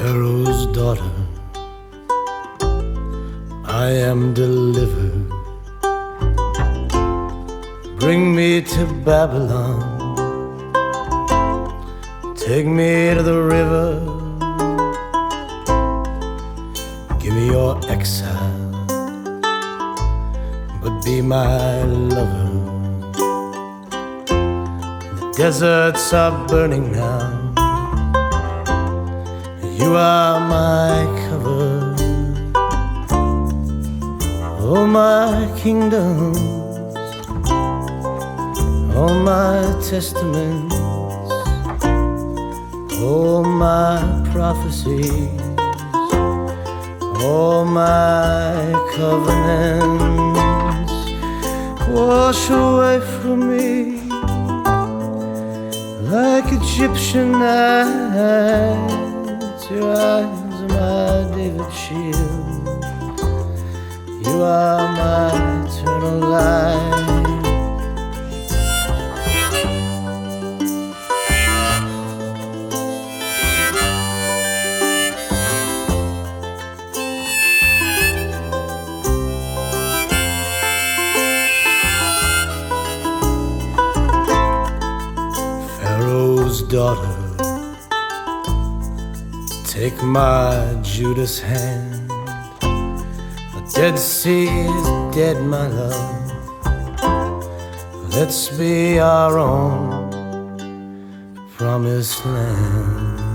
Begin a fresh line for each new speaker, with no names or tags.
Pharaoh's daughter, I am delivered. Bring me to Babylon, take me to the river, give me your exile, but be my lover. The deserts are burning now. You are my cover. all my kingdoms, oh, my testaments, all my prophecies, all my covenants, wash away from me like Egyptian nights. Your eyes are my David shield. You are my eternal light. Pharaoh's daughter, take my Judas hand. The Dead Sea is dead, my love. Let's be our own promised land.